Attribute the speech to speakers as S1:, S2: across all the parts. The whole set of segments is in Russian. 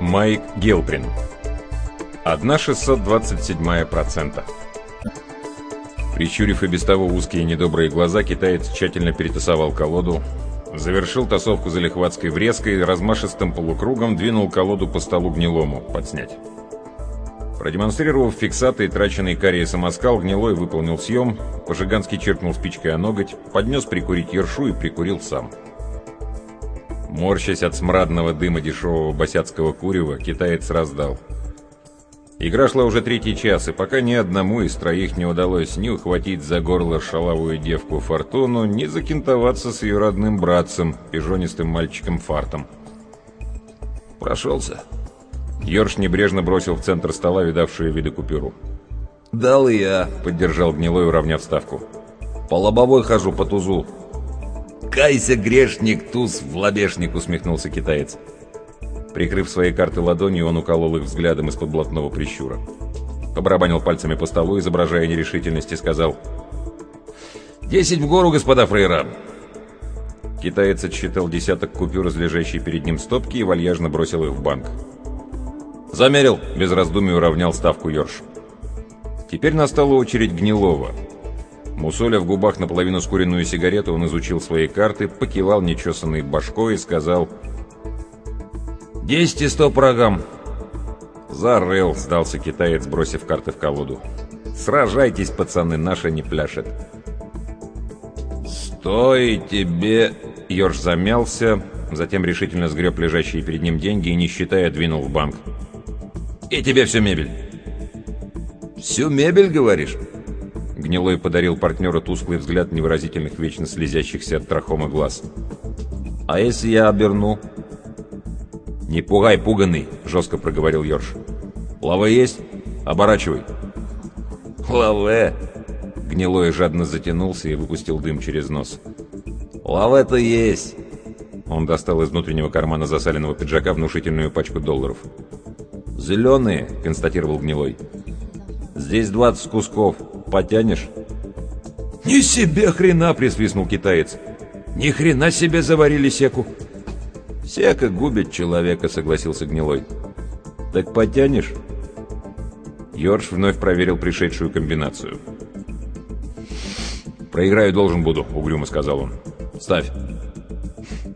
S1: Майк Гелприн. 1,627 процента. Прищурив и без того узкие недобрые глаза, китаец тщательно перетасовал колоду, завершил тасовку залихватской врезкой, размашистым полукругом двинул колоду по столу гнилому, подснять. Продемонстрировав фиксаты и траченный карий самоскал, гнилой выполнил съем, по-жигански черкнул спичкой о ноготь, поднес прикурить ершу и прикурил сам. Морщась от смрадного дыма дешевого босяцкого курева, китаец раздал — Игра шла уже третий час, и пока ни одному из троих не удалось ни ухватить за горло шалавую девку Фортуну, ни закинтоваться с ее родным братцем, пижонистым мальчиком Фартом.
S2: «Прошелся?»
S1: Йорш небрежно бросил в центр стола видавшую виды купюру.
S2: «Дал и я», —
S1: поддержал гнилой, уравняв ставку.
S2: «По лобовой хожу, по тузу».
S1: «Кайся, грешник, туз в лобешник», — усмехнулся китаец. Прикрыв свои карты ладонью, он уколол их взглядом из-под блатного прищура. Побарабанил пальцами по столу, изображая нерешительность, и сказал «Десять в гору, господа фрейра!» Китаец отсчитал десяток купюр из лежащей перед ним стопки и вальяжно бросил их в банк. «Замерил!» — без раздумий уравнял ставку Йорш. Теперь настала очередь Гнилова. Мусоля в губах наполовину скуренную сигарету, он изучил свои карты, покивал нечесанной башкой и сказал «Десять и сто программ». «Зарыл», — сдался китаец, бросив карты в колоду. «Сражайтесь, пацаны, наша не пляшет». «Стой тебе...» — Йорш замялся, затем решительно сгреб лежащие перед ним деньги и, не считая, двинул в банк. «И тебе всю мебель».
S2: «Всю мебель, говоришь?»
S1: Гнилой подарил партнеру тусклый взгляд невыразительных, вечно слезящихся от трахома глаз.
S2: «А если я оберну?»
S1: «Не пугай, пуганный!» — жестко проговорил Йорш. «Лаве есть? Оборачивай!»
S2: «Лаве!»
S1: Гнилой жадно затянулся и выпустил дым через нос.
S2: «Лаве-то есть!»
S1: Он достал из внутреннего кармана засаленного пиджака внушительную пачку долларов.
S2: «Зеленые!» — констатировал Гнилой. «Здесь 20 кусков. Потянешь?»
S1: «Ни себе хрена!» — присвистнул китаец. «Ни хрена себе заварили секу!»
S2: «Сека губит человека», — согласился Гнилой. «Так потянешь?»
S1: Йорш вновь проверил пришедшую комбинацию. «Проиграю должен буду», — угрюмо сказал он. «Ставь».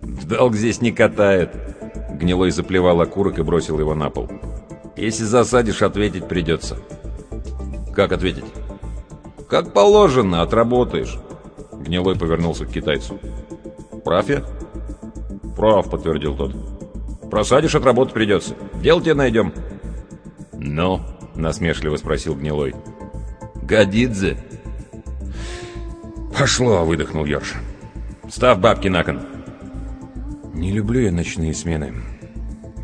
S2: «В долг здесь не катает».
S1: Гнилой заплевал окурок и бросил его на пол.
S2: «Если засадишь, ответить придется».
S1: «Как ответить?»
S2: «Как положено, отработаешь».
S1: Гнилой повернулся к китайцу.
S2: «Прав я?»
S1: «Прав», — подтвердил тот. «Просадишь, отработать придется. Дел тебе найдем».
S2: «Ну?»
S1: — насмешливо спросил Гнилой.
S2: «Годидзе?»
S1: «Пошло», — выдохнул Йорш. «Ставь бабки на кон».
S2: «Не люблю я ночные смены.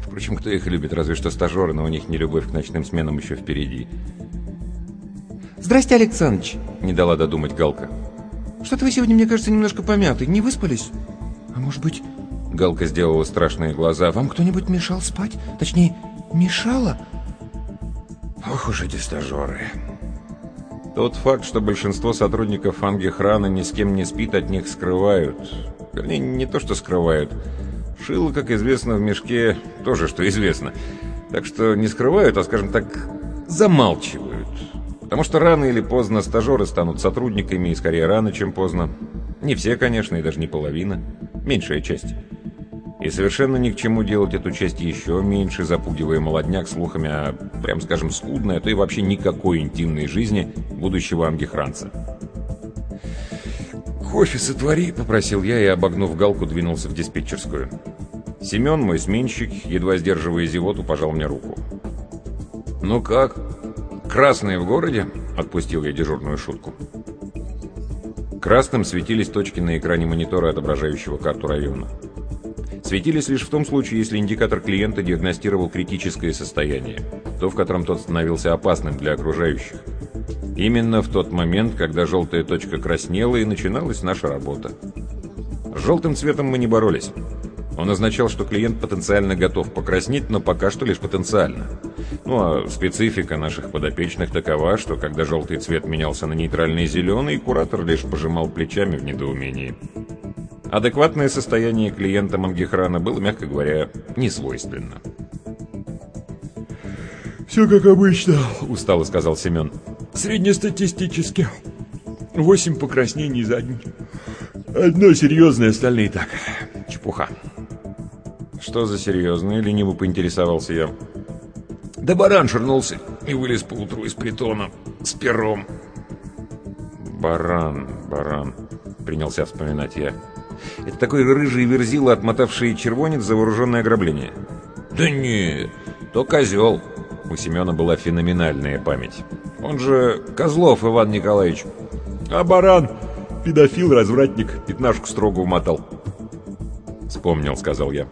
S1: Впрочем, кто их любит? Разве что стажеры, но у них не любовь к ночным сменам еще впереди».
S3: «Здрасте, Александрович!»
S1: — не дала додумать Галка.
S3: «Что-то вы сегодня, мне кажется, немножко помяты. Не выспались? А может быть,
S1: Галка сделала страшные глаза.
S3: «Вам кто-нибудь мешал спать? Точнее, мешала?»
S1: «Ох уж эти стажеры!» Тот факт, что большинство сотрудников Ангехрана ни с кем не спит, от них скрывают. Вернее, не то, что скрывают. Шило, как известно, в мешке тоже, что известно. Так что не скрывают, а, скажем так, замалчивают. Потому что рано или поздно стажеры станут сотрудниками, и скорее рано, чем поздно. Не все, конечно, и даже не половина. Меньшая часть. И совершенно ни к чему делать эту часть еще меньше, запугивая молодняк слухами о, прям скажем, скудной, а то и вообще никакой интимной жизни будущего ангехранца. «Кофе сотвори», — попросил я и, обогнув галку, двинулся в диспетчерскую. Семен, мой сменщик, едва сдерживая зевоту, пожал мне руку. «Ну как? Красные в городе?» — отпустил я дежурную шутку. Красным светились точки на экране монитора, отображающего карту района светились лишь в том случае, если индикатор клиента диагностировал критическое состояние, то, в котором тот становился опасным для окружающих. Именно в тот момент, когда желтая точка краснела, и начиналась наша работа. С желтым цветом мы не боролись. Он означал, что клиент потенциально готов покраснеть, но пока что лишь потенциально. Ну а специфика наших подопечных такова, что когда желтый цвет менялся на нейтральный зеленый, куратор лишь пожимал плечами в недоумении. Адекватное состояние клиента Мангихрана было, мягко говоря, не свойственно.
S4: «Все как обычно», — устало сказал Семен. «Среднестатистически. Восемь покраснений за день. Одно серьезное, остальные так. Чепуха».
S1: «Что за серьезное?» — лениво поинтересовался я.
S4: «Да баран ширнулся и вылез поутру из притона с пером».
S1: «Баран, баран», — принялся вспоминать я. «Это такой рыжий верзила, отмотавший червонец за вооруженное ограбление».
S4: «Да нет, то козел».
S1: У Семена была феноменальная память. Он же Козлов Иван Николаевич.
S4: А баран — педофил-развратник, пятнашку строго умотал.
S1: «Вспомнил», — сказал я.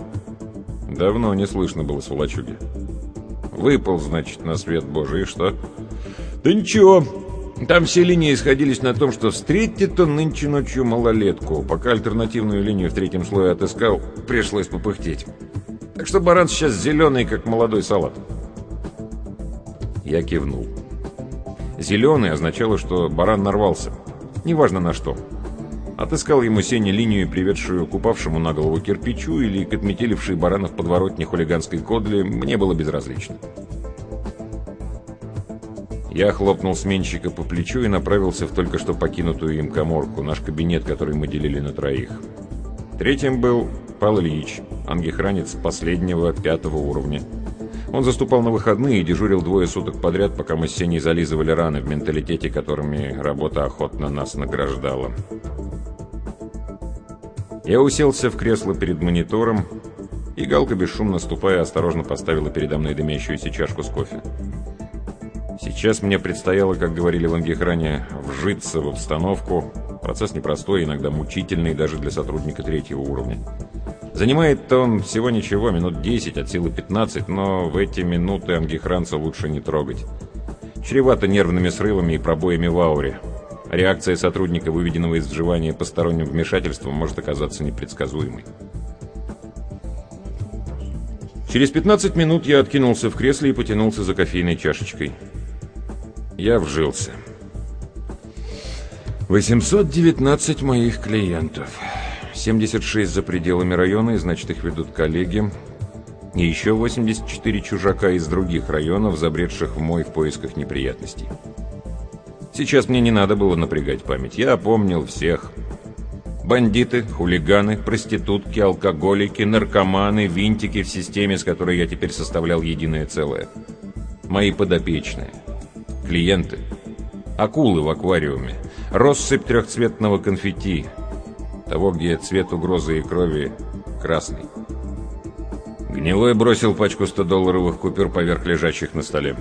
S1: Давно не слышно было сволочуги. Выпал, значит, на свет Божий, и что?
S4: Да ничего, там все линии сходились на том, что встретит он нынче ночью малолетку. Пока альтернативную линию в третьем слое отыскал, пришлось попыхтеть. Так что баран сейчас зеленый, как молодой салат.
S1: Я кивнул. Зеленый означало, что баран нарвался. Неважно на что. Отыскал ему Сене линию, приведшую к упавшему на голову кирпичу или к отметелившей барана в подворотне хулиганской кодли, мне было безразлично. Я хлопнул сменщика по плечу и направился в только что покинутую им коморку, наш кабинет, который мы делили на троих. Третьим был Павел Ильич, ангехранец последнего, пятого уровня. Он заступал на выходные и дежурил двое суток подряд, пока мы с Сеней зализывали раны в менталитете, которыми работа охотно нас награждала. Я уселся в кресло перед монитором, и Галка, бесшумно ступая, осторожно поставила передо мной дымящуюся чашку с кофе. Сейчас мне предстояло, как говорили в ангехране, вжиться в обстановку. Процесс непростой, иногда мучительный даже для сотрудника третьего уровня. Занимает он всего ничего, минут 10, от силы 15, но в эти минуты ангехранца лучше не трогать. Чревато нервными срывами и пробоями в ауре. Реакция сотрудника, выведенного из вживания посторонним вмешательством, может оказаться непредсказуемой. Через 15 минут я откинулся в кресле и потянулся за кофейной чашечкой. Я вжился. 819 моих клиентов. 76 за пределами района, и значит их ведут коллеги. И еще 84 чужака из других районов, забредших в мой в поисках неприятностей. Сейчас мне не надо было напрягать память. Я помнил всех. Бандиты, хулиганы, проститутки, алкоголики, наркоманы, винтики в системе, с которой я теперь составлял единое целое. Мои подопечные клиенты. Акулы в аквариуме. Россыпь трехцветного конфетти. Того, где цвет угрозы и крови красный. Гнилой бросил пачку 100-долларовых купюр поверх лежащих на столе.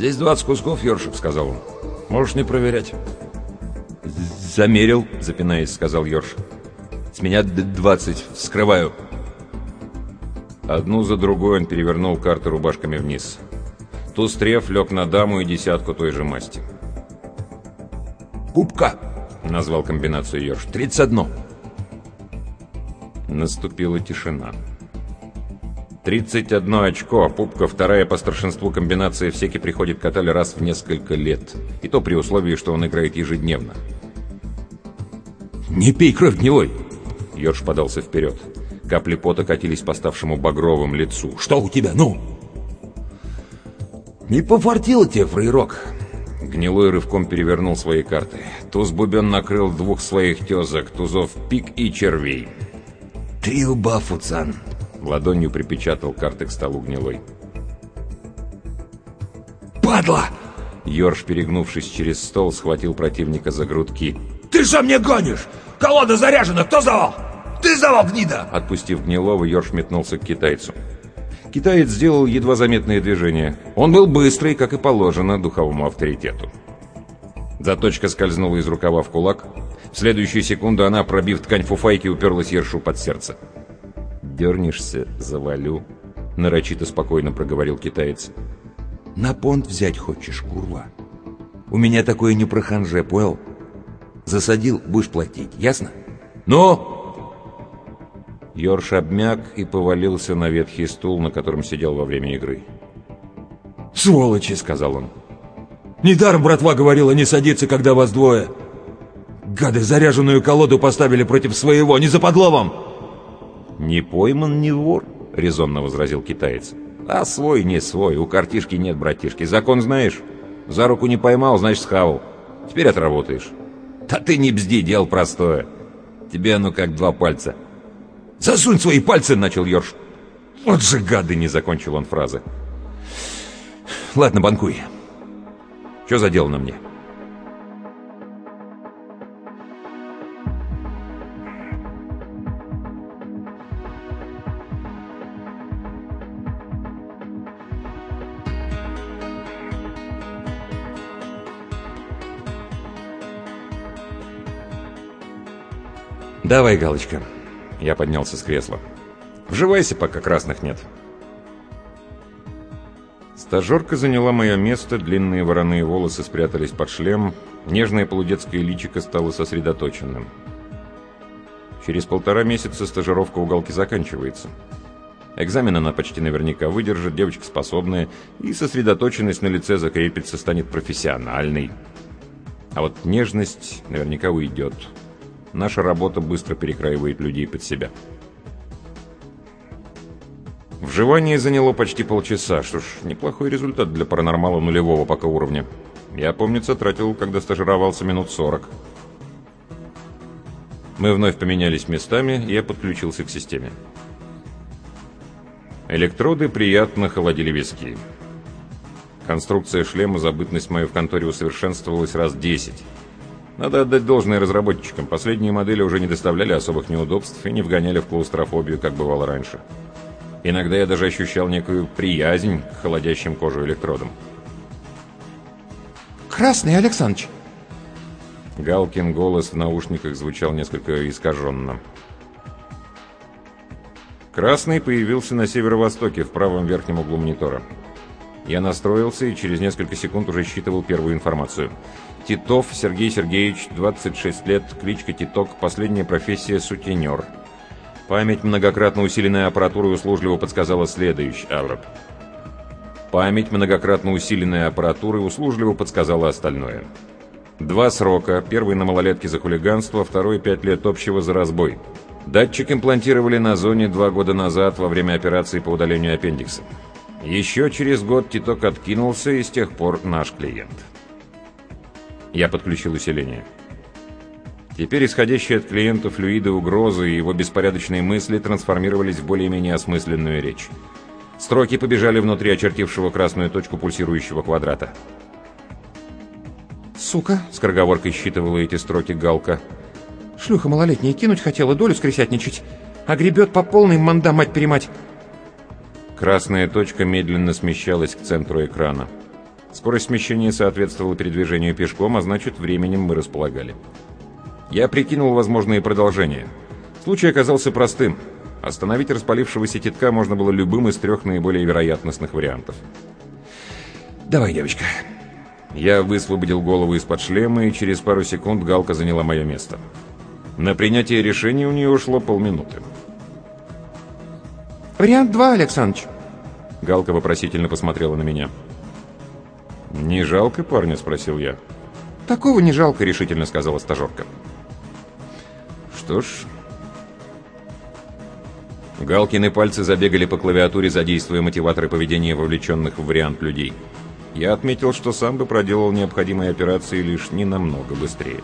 S4: «Здесь 20 кусков, Ёршик», — сказал он. «Можешь не проверять».
S1: «Замерил», — запинаясь, сказал Ёрш. «С меня 20. Вскрываю». Одну за другой он перевернул карты рубашками вниз. Тустрев лег на даму и десятку той же масти.
S4: «Пупка!»
S1: — назвал комбинацию Йорш.
S4: «Тридцать одно!»
S1: Наступила тишина. 31 очко, а пупка вторая по старшинству комбинация всеки приходит к раз в несколько лет. И то при условии, что он играет ежедневно.
S4: «Не пей кровь гнилой!»
S1: Йорш подался вперед. Капли пота катились по ставшему багровым лицу.
S4: «Что у тебя, ну?» «Не пофартило тебе, фрейрок!»
S1: Гнилой рывком перевернул свои карты. Туз Бубен накрыл двух своих тезок, тузов пик и червей.
S4: «Трио Бафуцан!»
S1: Ладонью припечатал карты к столу Гнилой.
S4: «Падла!»
S1: Йорш, перегнувшись через стол, схватил противника за грудки.
S4: «Ты что мне гонишь? Колода заряжена! Кто завал? Ты завал, гнида!»
S1: Отпустив Гнилова, Йорш метнулся к китайцу. Китаец сделал едва заметные движения. Он был быстрый, как и положено, духовому авторитету. Заточка скользнула из рукава в кулак. В следующую секунду она, пробив ткань фуфайки, уперлась Ершу под сердце. «Дернешься, завалю», — нарочито спокойно проговорил китаец.
S4: «На понт взять хочешь, курва? У меня такое не про ханже, понял? Засадил, будешь платить, ясно? Ну!»
S1: Йорш обмяк и повалился на ветхий стул, на котором сидел во время игры.
S4: «Сволочи!» — сказал он. «Недаром братва говорила не садиться, когда вас двое. Гады заряженную колоду поставили против своего, не за подловом!»
S1: «Не пойман, не вор», — резонно возразил китаец. А свой не свой, у картишки нет, братишки. Закон знаешь? За руку не поймал, значит схавал. Теперь отработаешь. Да ты не бзди, дело простое. Тебе оно как два пальца. «Засунь свои пальцы!» — начал Йорш. «Вот же гады!» — не закончил он фразы. «Ладно, банкуй. Что за дело на мне?» «Давай, Галочка». Я поднялся с кресла. «Вживайся, пока красных нет». Стажерка заняла мое место, длинные вороные волосы спрятались под шлем, нежное полудетское личико стало сосредоточенным. Через полтора месяца стажировка у Галки заканчивается. Экзамен она почти наверняка выдержит, девочка способная, и сосредоточенность на лице закрепится, станет профессиональной. А вот нежность наверняка уйдет. Наша работа быстро перекраивает людей под себя. Вживание заняло почти полчаса. Что ж, неплохой результат для паранормала нулевого пока уровня. Я, помнится, тратил, когда стажировался, минут 40. Мы вновь поменялись местами, я подключился к системе. Электроды приятно холодили виски. Конструкция шлема за бытность мою в конторе усовершенствовалась раз 10. Надо отдать должное разработчикам. Последние модели уже не доставляли особых неудобств и не вгоняли в клаустрофобию, как бывало раньше. Иногда я даже ощущал некую приязнь к холодящим кожу электродам.
S3: «Красный, Александрович!»
S1: Галкин голос в наушниках звучал несколько искаженно. Красный появился на северо-востоке, в правом верхнем углу монитора. Я настроился и через несколько секунд уже считывал первую информацию. Титов Сергей Сергеевич, 26 лет, кличка Титок, последняя профессия сутенер. Память многократно усиленная аппаратурой услужливо подсказала следующий Авроп. Память многократно усиленная аппаратурой услужливо подсказала остальное. Два срока. Первый на малолетке за хулиганство, второй пять лет общего за разбой. Датчик имплантировали на зоне два года назад во время операции по удалению аппендикса. Еще через год Титок откинулся, и с тех пор наш клиент. Я подключил усиление. Теперь исходящие от клиента флюиды угрозы и его беспорядочные мысли трансформировались в более-менее осмысленную речь. Строки побежали внутри очертившего красную точку пульсирующего квадрата.
S3: «Сука!»
S1: — скороговоркой считывала эти строки Галка.
S3: «Шлюха малолетняя кинуть хотела, долю скресятничать, а гребет по полной манда мать-перемать!»
S1: Красная точка медленно смещалась к центру экрана. Скорость смещения соответствовала передвижению пешком, а значит, временем мы располагали. Я прикинул возможные продолжения. Случай оказался простым. Остановить распалившегося титка можно было любым из трех наиболее вероятностных вариантов. «Давай, девочка». Я высвободил голову из-под шлема, и через пару секунд Галка заняла мое место. На принятие решения у нее ушло полминуты.
S3: «Вариант 2, Александрович».
S1: Галка вопросительно посмотрела на меня. «Не жалко парня?» – спросил я.
S3: «Такого не жалко», – решительно сказала стажерка.
S1: «Что ж...» Галкины пальцы забегали по клавиатуре, задействуя мотиваторы поведения вовлеченных в вариант людей. Я отметил, что сам бы проделал необходимые операции лишь не намного быстрее.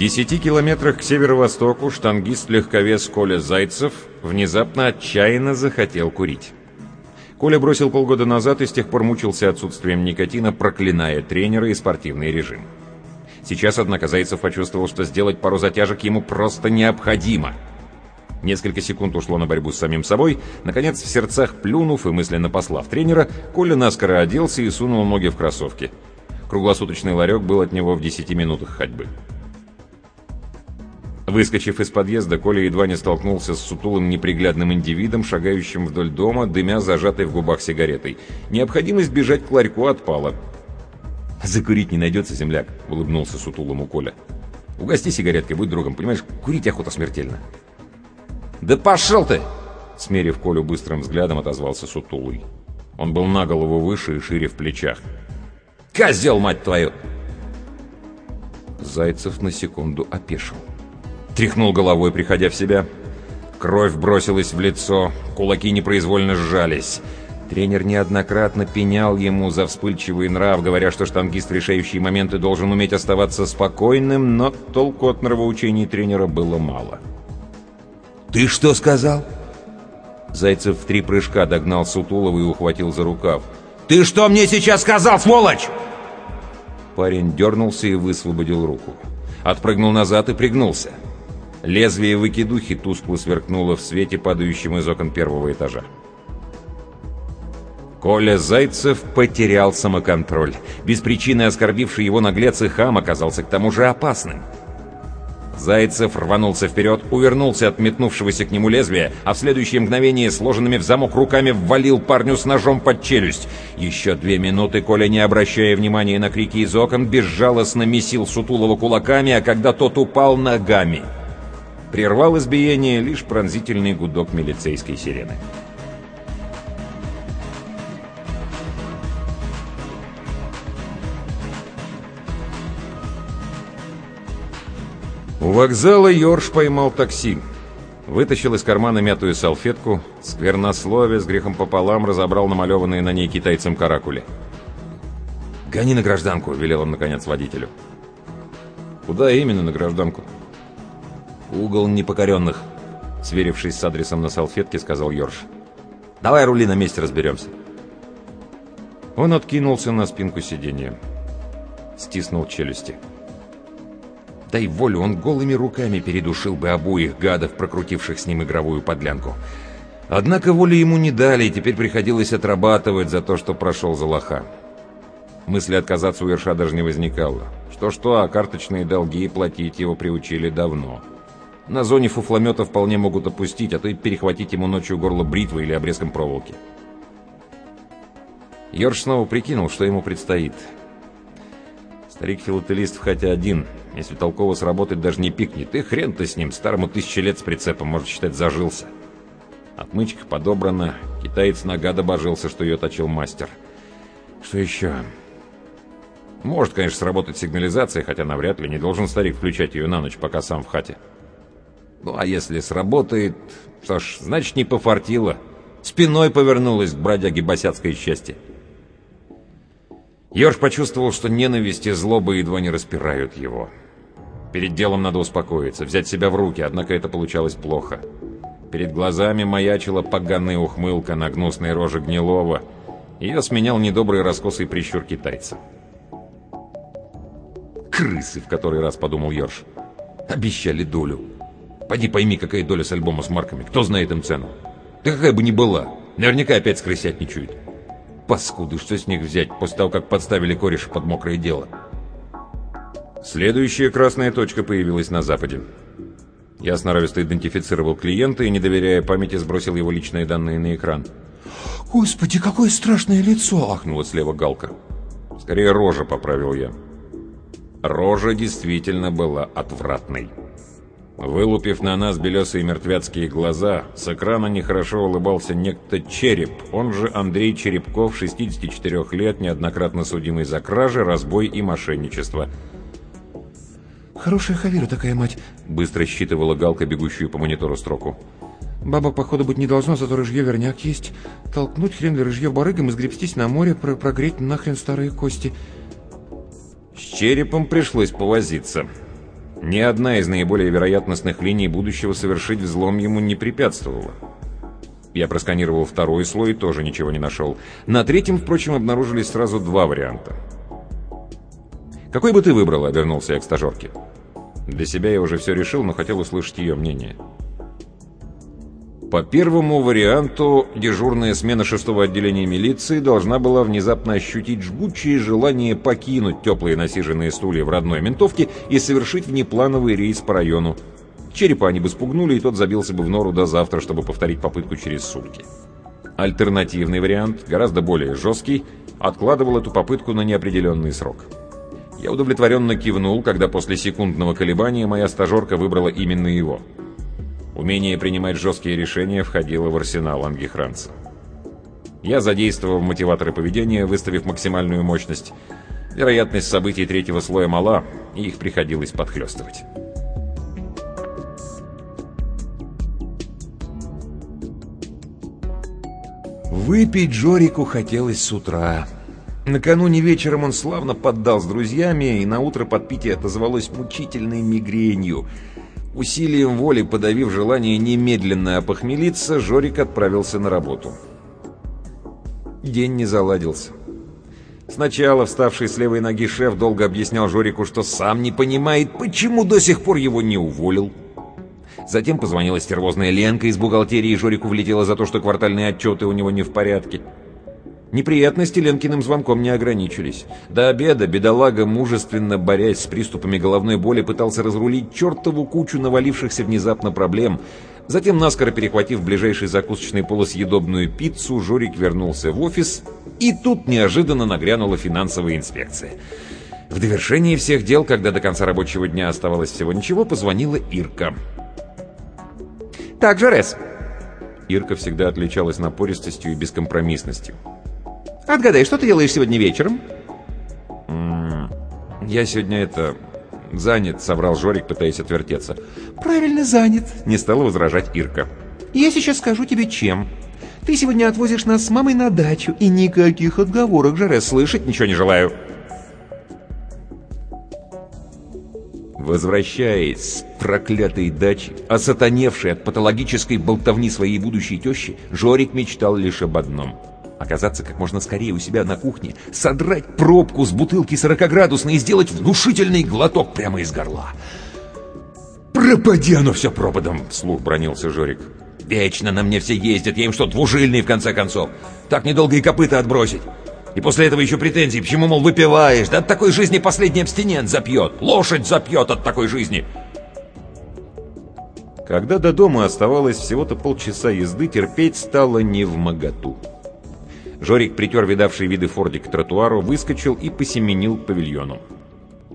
S1: Десяти километрах к северо-востоку штангист-легковес Коля Зайцев внезапно отчаянно захотел курить. Коля бросил полгода назад и с тех пор мучился отсутствием никотина, проклиная тренера и спортивный режим. Сейчас, однако, Зайцев почувствовал, что сделать пару затяжек ему просто необходимо. Несколько секунд ушло на борьбу с самим собой. Наконец, в сердцах плюнув и мысленно послав тренера, Коля наскоро оделся и сунул ноги в кроссовки. Круглосуточный ларек был от него в 10 минутах ходьбы. Выскочив из подъезда, Коля едва не столкнулся с сутулым неприглядным индивидом, шагающим вдоль дома, дымя зажатой в губах сигаретой. Необходимость бежать к ларьку отпала. «Закурить не найдется, земляк», — улыбнулся сутулому Коля. «Угости сигареткой, будь другом, понимаешь, курить охота смертельно». «Да пошел ты!» — смерив Колю быстрым взглядом, отозвался сутулый. Он был на голову выше и шире в плечах. «Козел, мать твою!» Зайцев на секунду опешил. Тряхнул головой, приходя в себя. Кровь бросилась в лицо, кулаки непроизвольно сжались. Тренер неоднократно пенял ему за вспыльчивый нрав, говоря, что штангист в решающие моменты должен уметь оставаться спокойным, но толку от нравоучений тренера было мало.
S2: «Ты что сказал?»
S1: Зайцев в три прыжка догнал Сутулова и ухватил за рукав.
S2: «Ты что мне сейчас сказал, сволочь?»
S1: Парень дернулся и высвободил руку. Отпрыгнул назад и пригнулся. Лезвие выкидухи тускло сверкнуло в свете, падающем из окон первого этажа. Коля Зайцев потерял самоконтроль. Без причины оскорбивший его наглец и хам оказался к тому же опасным. Зайцев рванулся вперед, увернулся от метнувшегося к нему лезвия, а в следующее мгновение сложенными в замок руками ввалил парню с ножом под челюсть. Еще две минуты Коля, не обращая внимания на крики из окон, безжалостно месил Сутулова кулаками, а когда тот упал ногами. Прервал избиение лишь пронзительный гудок милицейской сирены. У вокзала Йорш поймал такси. Вытащил из кармана мятую салфетку, сквернословие с грехом пополам разобрал намалеванные на ней китайцем каракули. «Гони на гражданку», — велел он, наконец, водителю. «Куда именно на гражданку?» «Угол непокоренных», — сверившись с адресом на салфетке, сказал Йорш. «Давай рули на месте разберемся». Он откинулся на спинку сиденья. Стиснул челюсти. Дай волю, он голыми руками передушил бы обоих гадов, прокрутивших с ним игровую подлянку. Однако воли ему не дали, и теперь приходилось отрабатывать за то, что прошел за лоха. Мысли отказаться у Ирша даже не возникало. Что-что, а карточные долги платить его приучили давно. На зоне фуфломета вполне могут опустить, а то и перехватить ему ночью горло бритвы или обрезком проволоки. Йорш снова прикинул, что ему предстоит. Старик-филателист хотя один — если толково сработать, даже не пикнет. И хрен-то с ним, старому тысячи лет с прицепом, может считать, зажился. Отмычка подобрана, китаец нога добожился, что ее точил мастер. Что еще? Может, конечно, сработать сигнализация, хотя навряд ли не должен старик включать ее на ночь, пока сам в хате. Ну, а если сработает, что ж, значит, не пофартило. Спиной повернулась к бродяге босяцкое счастье. Йорш почувствовал, что ненависть и злоба едва не распирают его. Перед делом надо успокоиться, взять себя в руки, однако это получалось плохо. Перед глазами маячила поганая ухмылка на гнусной роже Гнилова. Ее сменял недобрый раскосый прищур китайца. «Крысы!» — в который раз подумал Йорш. «Обещали долю. Пойди пойми, какая доля с альбома с марками. Кто знает им цену? Да какая бы ни была. Наверняка опять скрысятничают. Паскуды, что с них взять, после того, как подставили кореша под мокрое дело?» Следующая красная точка появилась на западе. Я сноровисто идентифицировал клиента и, не доверяя памяти, сбросил его личные данные на экран.
S3: «Господи, какое страшное лицо!»
S1: — ахнула слева Галка. «Скорее рожа», — поправил я. Рожа действительно была отвратной. Вылупив на нас белесые мертвяцкие глаза, с экрана нехорошо улыбался некто Череп, он же Андрей Черепков, 64 лет, неоднократно судимый за кражи, разбой и мошенничество —
S3: «Хорошая хавира такая мать», —
S1: быстро считывала Галка, бегущую по монитору строку.
S3: «Бабок, походу, быть не должно, зато рыжье верняк есть. Толкнуть хрен для рыжье барыгам и сгребстись на море, про прогреть нахрен старые кости».
S1: С черепом пришлось повозиться. Ни одна из наиболее вероятностных линий будущего совершить взлом ему не препятствовала. Я просканировал второй слой тоже ничего не нашел. На третьем, впрочем, обнаружились сразу два варианта. «Какой бы ты выбрал?» — обернулся я к стажерке. Для себя я уже все решил, но хотел услышать ее мнение. По первому варианту, дежурная смена шестого отделения милиции должна была внезапно ощутить жгучее желание покинуть теплые насиженные стулья в родной ментовке и совершить внеплановый рейс по району. Черепа они бы спугнули, и тот забился бы в нору до завтра, чтобы повторить попытку через сутки. Альтернативный вариант, гораздо более жесткий, откладывал эту попытку на неопределенный срок. Я удовлетворенно кивнул, когда после секундного колебания моя стажерка выбрала именно его. Умение принимать жесткие решения входило в арсенал ангихранца. Я задействовал мотиваторы поведения, выставив максимальную мощность. Вероятность событий третьего слоя мала, и их приходилось подхлестывать. Выпить Жорику хотелось с утра. Накануне вечером он славно поддал с друзьями, и на утро подпитие отозвалось мучительной мигренью. Усилием воли, подавив желание немедленно опохмелиться, Жорик отправился на работу. День не заладился. Сначала вставший с левой ноги шеф долго объяснял Жорику, что сам не понимает, почему до сих пор его не уволил. Затем позвонила стервозная Ленка из бухгалтерии, и Жорику влетела за то, что квартальные отчеты у него не в порядке. Неприятности Ленкиным звонком не ограничились. До обеда бедолага, мужественно борясь с приступами головной боли, пытался разрулить чертову кучу навалившихся внезапно проблем. Затем, наскоро перехватив ближайший закусочный полусъедобную пиццу, Жорик вернулся в офис, и тут неожиданно нагрянула финансовая инспекция. В довершении всех дел, когда до конца рабочего дня оставалось всего ничего, позвонила Ирка.
S3: «Так, Жарес!»
S1: Ирка всегда отличалась напористостью и бескомпромиссностью.
S3: «Отгадай, что ты делаешь сегодня вечером?»
S1: «Я сегодня это... занят», — соврал Жорик, пытаясь отвертеться.
S3: «Правильно, занят», —
S1: не стала возражать Ирка.
S3: «Я сейчас скажу тебе, чем. Ты сегодня отвозишь нас с мамой на дачу, и никаких отговорок, Жарес, слышать ничего не желаю».
S1: Возвращаясь с проклятой дачи, осатаневший от патологической болтовни своей будущей тещи, Жорик мечтал лишь об одном — оказаться как можно скорее у себя на кухне, содрать пробку с бутылки 40-градусной и сделать внушительный глоток прямо из горла. «Пропади оно все пропадом!» — вслух бронился Жорик. «Вечно на мне все ездят, я им что, двужильный в конце концов? Так недолго и копыта отбросить!» И после этого еще претензии, почему, мол, выпиваешь? Да от такой жизни последний абстинент запьет. Лошадь запьет от такой жизни. Когда до дома оставалось всего-то полчаса езды, терпеть стало не в моготу. Жорик притер видавший виды фордик к тротуару, выскочил и посеменил к павильону.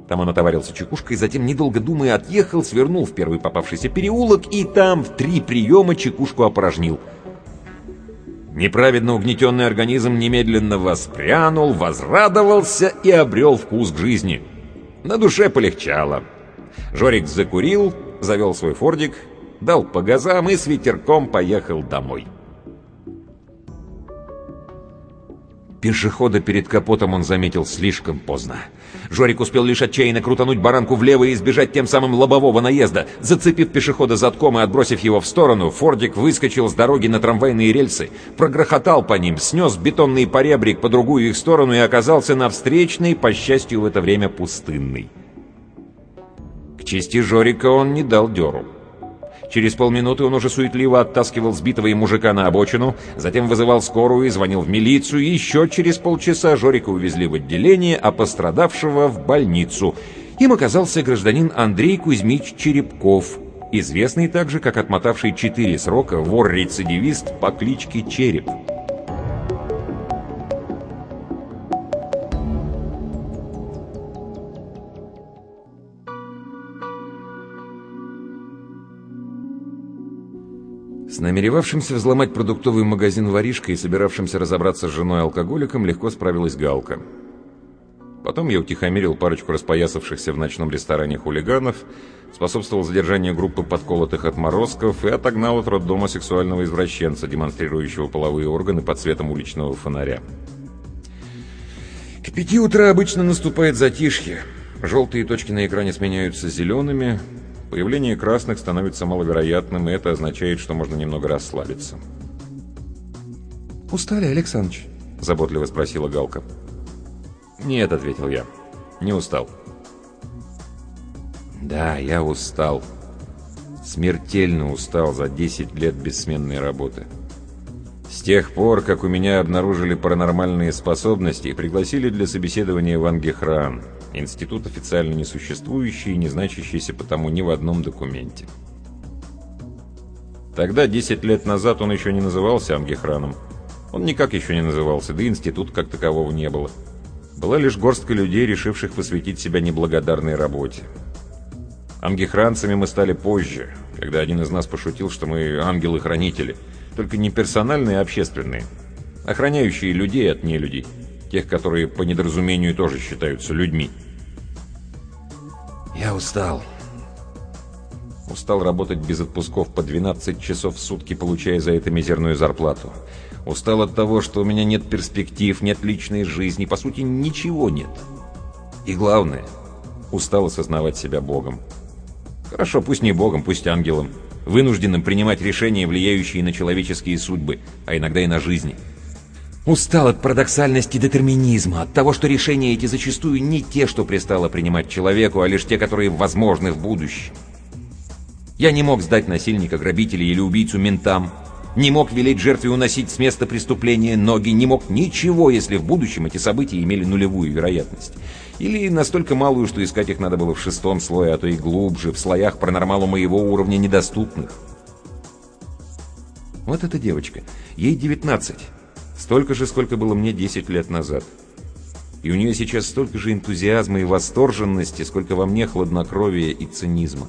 S1: Там он отоварился чекушкой, затем, недолго думая, отъехал, свернул в первый попавшийся переулок и там в три приема чекушку опорожнил – Неправедно угнетенный организм немедленно воспрянул, возрадовался и обрел вкус к жизни. На душе полегчало. Жорик закурил, завел свой фордик, дал по газам и с ветерком поехал домой. Пешехода перед капотом он заметил слишком поздно. Жорик успел лишь отчаянно крутануть баранку влево и избежать тем самым лобового наезда. Зацепив пешехода задком и отбросив его в сторону, Фордик выскочил с дороги на трамвайные рельсы, прогрохотал по ним, снес бетонный поребрик по другую их сторону и оказался на встречной, по счастью, в это время пустынной. К чести Жорика он не дал дёру. Через полминуты он уже суетливо оттаскивал сбитого им мужика на обочину, затем вызывал скорую и звонил в милицию, еще через полчаса Жорика увезли в отделение, а пострадавшего в больницу. Им оказался гражданин Андрей Кузьмич Черепков, известный также как отмотавший четыре срока вор-рецидивист по кличке Череп. С намеревавшимся взломать продуктовый магазин воришкой и собиравшимся разобраться с женой-алкоголиком легко справилась Галка. Потом я утихомирил парочку распоясавшихся в ночном ресторане хулиганов, способствовал задержанию группы подколотых отморозков и отогнал от роддома сексуального извращенца, демонстрирующего половые органы под светом уличного фонаря. К пяти утра обычно наступает затишье. Желтые точки на экране сменяются зелеными, Появление красных становится маловероятным, и это означает, что можно немного расслабиться.
S3: «Устали, Александрович?»
S1: – заботливо спросила Галка. «Нет», – ответил я, – «не устал». «Да, я устал. Смертельно устал за 10 лет бессменной работы. С тех пор, как у меня обнаружили паранормальные способности пригласили для собеседования в Ангехран – Институт официально не существующий и не значащийся потому ни в одном документе. Тогда, 10 лет назад, он еще не назывался Амгехраном. Он никак еще не назывался, да и института как такового не было. Была лишь горстка людей, решивших посвятить себя неблагодарной работе. Амгехранцами мы стали позже, когда один из нас пошутил, что мы ангелы-хранители, только не персональные, а общественные. охраняющие людей от нелюдей, тех, которые по недоразумению тоже считаются людьми. Я устал. Устал работать без отпусков по 12 часов в сутки, получая за это мизерную зарплату. Устал от того, что у меня нет перспектив, нет личной жизни, по сути, ничего нет. И главное, устал осознавать себя Богом. Хорошо, пусть не Богом, пусть ангелом, вынужденным принимать решения, влияющие на человеческие судьбы, а иногда и на жизни. Устал от парадоксальности детерминизма, от того, что решения эти зачастую не те, что пристало принимать человеку, а лишь те, которые возможны в будущем. Я не мог сдать насильника, грабителя или убийцу ментам, не мог велеть жертве уносить с места преступления ноги, не мог ничего, если в будущем эти события имели нулевую вероятность. Или настолько малую, что искать их надо было в шестом слое, а то и глубже, в слоях паранормалу моего уровня недоступных. Вот эта девочка. Ей 19. Столько же, сколько было мне 10 лет назад. И у нее сейчас столько же энтузиазма и восторженности, сколько во мне хладнокровия и цинизма.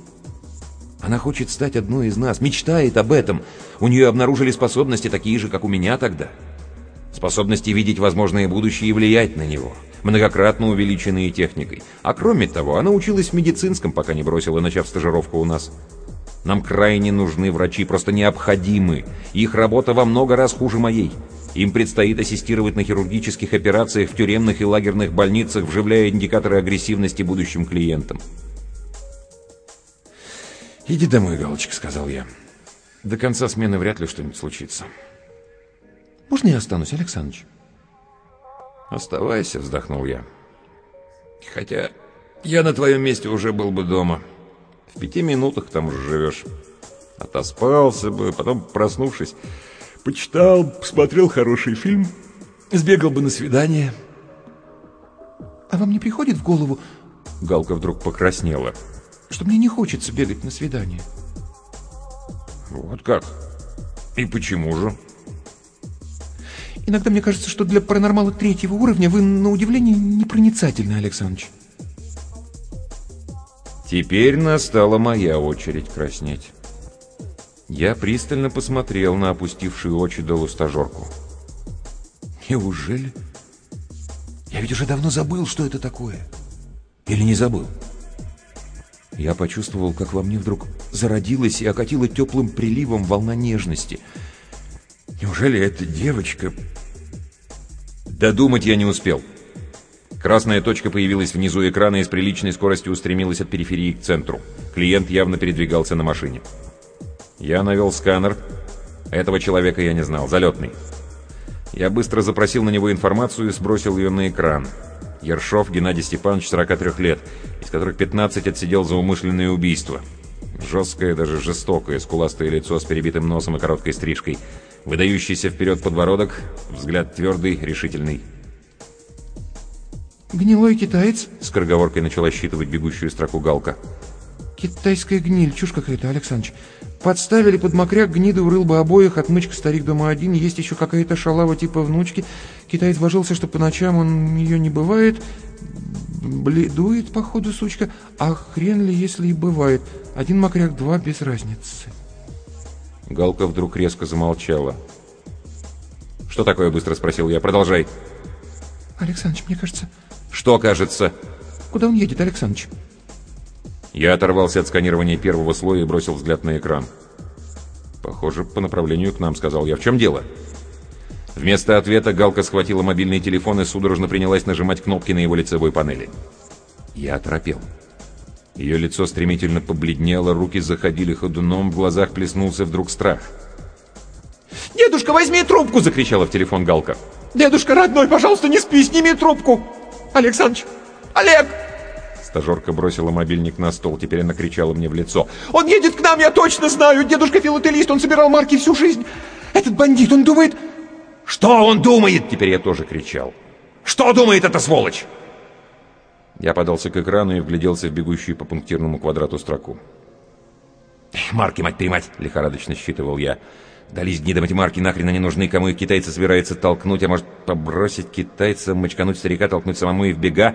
S1: Она хочет стать одной из нас, мечтает об этом. У нее обнаружили способности такие же, как у меня тогда. Способности видеть возможное будущее и влиять на него, многократно увеличенные техникой. А кроме того, она училась в медицинском, пока не бросила, начав стажировку у нас. Нам крайне нужны врачи, просто необходимы. Их работа во много раз хуже моей. Им предстоит ассистировать на хирургических операциях в тюремных и лагерных больницах, вживляя индикаторы агрессивности будущим клиентам. «Иди домой, Галочка», — сказал я. «До конца смены вряд ли что-нибудь случится». «Можно я останусь, Александрович?» «Оставайся», — вздохнул я. «Хотя я на твоем месте уже был бы дома. В пяти минутах там уже живешь. Отоспался бы, потом, проснувшись, Почитал, посмотрел хороший фильм, сбегал бы на свидание.
S3: А вам не приходит в голову...
S1: Галка вдруг покраснела.
S3: Что мне не хочется бегать на свидание.
S1: Вот как? И почему же?
S3: Иногда мне кажется, что для паранормала третьего уровня вы, на удивление, непроницательны, Александрович.
S1: Теперь настала моя очередь краснеть. Я пристально посмотрел на опустившую очи долу стажерку.
S3: «Неужели? Я ведь уже давно забыл, что это такое. Или не забыл?» Я почувствовал, как во мне вдруг зародилась и окатила теплым приливом волна нежности.
S1: «Неужели эта девочка...» Додумать я не успел. Красная точка появилась внизу экрана и с приличной скоростью устремилась от периферии к центру. Клиент явно передвигался на машине. Я навел сканер. Этого человека я не знал. Залетный. Я быстро запросил на него информацию и сбросил ее на экран. Ершов Геннадий Степанович, 43 лет, из которых 15 отсидел за умышленное убийство. Жесткое, даже жестокое, скуластое лицо с перебитым носом и короткой стрижкой. Выдающийся вперед подбородок, взгляд твердый, решительный.
S3: «Гнилой китаец?»
S1: — скороговоркой начала считывать бегущую строку Галка.
S3: «Китайская гниль, чушь какая-то, Александрович. Подставили под мокряк гниды, урыл бы обоих, отмычка старик дома один, есть еще какая-то шалава типа внучки. Китаец божился, что по ночам он ее не бывает. Бледует, походу, сучка. А хрен ли, если и бывает. Один мокряк, два, без разницы.
S1: Галка вдруг резко замолчала. «Что такое?» — быстро спросил я. «Продолжай».
S3: «Александрович, мне кажется...»
S1: «Что кажется?»
S3: «Куда он едет, Александрович?»
S1: Я оторвался от сканирования первого слоя и бросил взгляд на экран. «Похоже, по направлению к нам», — сказал я. «В чем дело?» Вместо ответа Галка схватила мобильный телефон и судорожно принялась нажимать кнопки на его лицевой панели. Я оторопел. Ее лицо стремительно побледнело, руки заходили ходуном, в глазах плеснулся вдруг страх.
S3: «Дедушка, возьми трубку!» — закричала в телефон Галка. «Дедушка, родной, пожалуйста, не спи, сними трубку! Александрович! Олег!»
S1: Стажерка бросила мобильник на стол, теперь она кричала мне в лицо.
S3: «Он едет к нам, я точно знаю! Дедушка филателист, он собирал марки всю жизнь! Этот бандит, он думает...»
S1: «Что он думает?» Теперь я тоже кричал. «Что думает эта сволочь?» Я подался к экрану и вгляделся в бегущую по пунктирному квадрату строку. «Марки, мать-перемать!» — лихорадочно считывал я. «Дались гнидам эти марки, нахрен они нужны, кому их китайцы собираются толкнуть, а может побросить китайца, мочкануть старика, толкнуть самому и в бега?»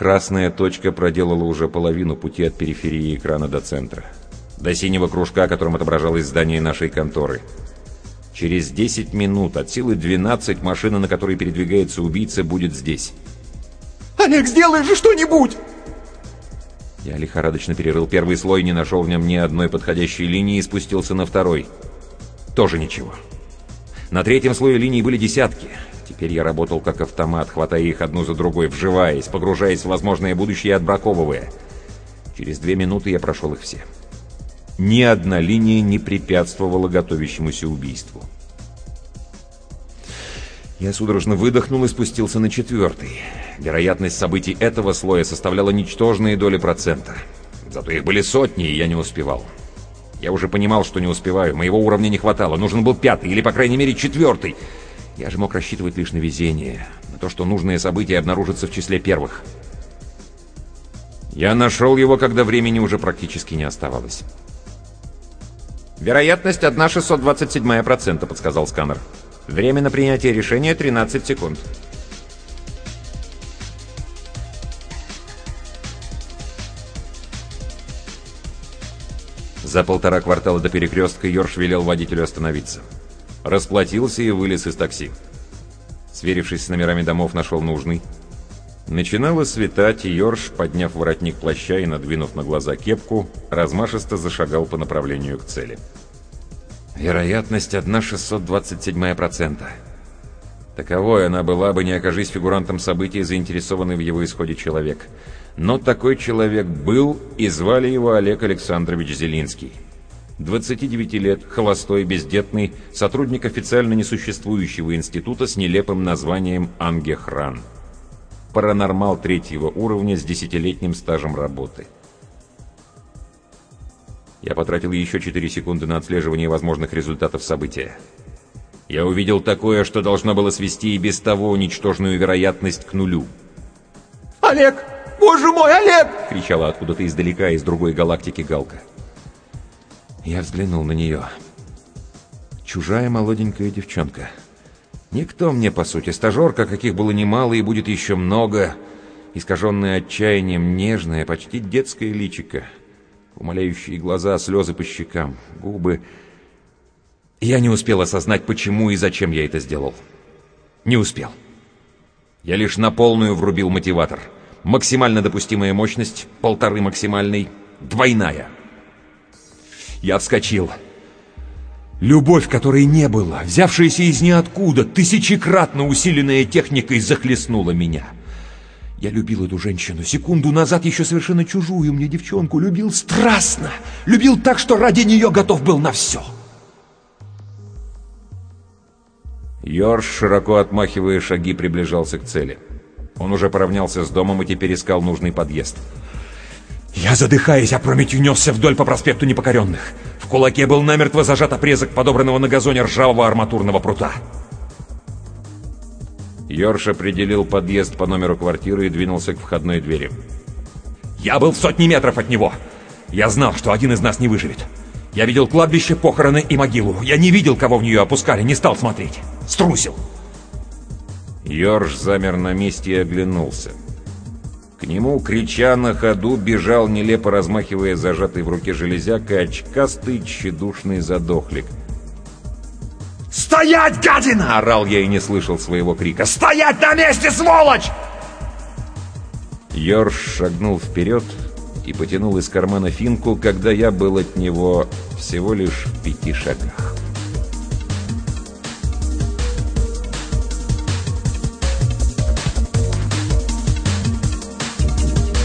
S1: Красная точка проделала уже половину пути от периферии экрана до центра. До синего кружка, которым отображалось здание нашей конторы. Через 10 минут от силы 12 машина, на которой передвигается убийца, будет здесь.
S3: «Олег, сделай же что-нибудь!»
S1: Я лихорадочно перерыл первый слой, не нашел в нем ни одной подходящей линии и спустился на второй. Тоже ничего. На третьем слое линий были десятки. Теперь я работал как автомат, хватая их одну за другой, вживаясь, погружаясь в возможное будущее и отбраковывая. Через две минуты я прошел их все. Ни одна линия не препятствовала готовящемуся убийству. Я судорожно выдохнул и спустился на четвертый. Вероятность событий этого слоя составляла ничтожные доли процента. Зато их были сотни, и я не успевал. Я уже понимал, что не успеваю. Моего уровня не хватало. Нужен был пятый, или, по крайней мере, четвертый. Я же мог рассчитывать лишь на везение. На то, что нужные события обнаружатся в числе первых. Я нашел его, когда времени уже практически не оставалось. «Вероятность 1,627%, — подсказал сканер. Время на принятие решения 13 секунд. За полтора квартала до перекрестка Йорш велел водителю остановиться. Расплатился и вылез из такси. Сверившись с номерами домов, нашел нужный. Начинало светать, и Йорш, подняв воротник плаща и надвинув на глаза кепку, размашисто зашагал по направлению к цели. Вероятность 1,627%. Таковой она была бы, не окажись фигурантом событий, заинтересованный в его исходе человек. Но такой человек был, и звали его Олег Александрович Зелинский. 29 лет, холостой, бездетный, сотрудник официально несуществующего института с нелепым названием «Ангехран». Паранормал третьего уровня с десятилетним стажем работы. Я потратил еще 4 секунды на отслеживание возможных результатов события. Я увидел такое, что должно было свести и без того ничтожную вероятность к нулю.
S3: «Олег! Боже мой, Олег!»
S1: — кричала откуда-то издалека, из другой галактики Галка. Я взглянул на нее. Чужая молоденькая девчонка. Никто мне, по сути, стажерка, каких было немало и будет еще много. Искаженная отчаянием, нежная, почти детская личико умоляющие глаза, слезы по щекам, губы. Я не успел осознать, почему и зачем я это сделал. Не успел. Я лишь на полную врубил мотиватор. Максимально допустимая мощность, полторы максимальной, двойная. Я вскочил. Любовь, которой не было, взявшаяся из ниоткуда, тысячекратно усиленная техникой, захлестнула меня. Я любил эту женщину. Секунду назад еще совершенно чужую мне девчонку. Любил страстно. Любил так, что ради нее готов был на все. Йорш, широко отмахивая шаги, приближался к цели. Он уже поравнялся с домом и теперь искал нужный подъезд. Я, задыхаясь, опрометью несся вдоль по проспекту Непокоренных. В кулаке был намертво зажат опрезок подобранного на газоне ржавого арматурного прута. Йорш определил подъезд по номеру квартиры и двинулся к входной двери. «Я был в сотни метров от него! Я знал, что один из нас не выживет. Я видел кладбище, похороны и могилу. Я не видел, кого в нее опускали, не стал смотреть. Струсил!» Йорш замер на месте и оглянулся. К нему, крича на ходу, бежал, нелепо размахивая зажатой в руке железякой, очкастый, тщедушный задохлик — «Стоять, гадина!» — орал я и не слышал своего крика. «Стоять на месте, сволочь!» Йорш шагнул вперед и потянул из кармана финку, когда я был от него всего лишь в пяти шагах.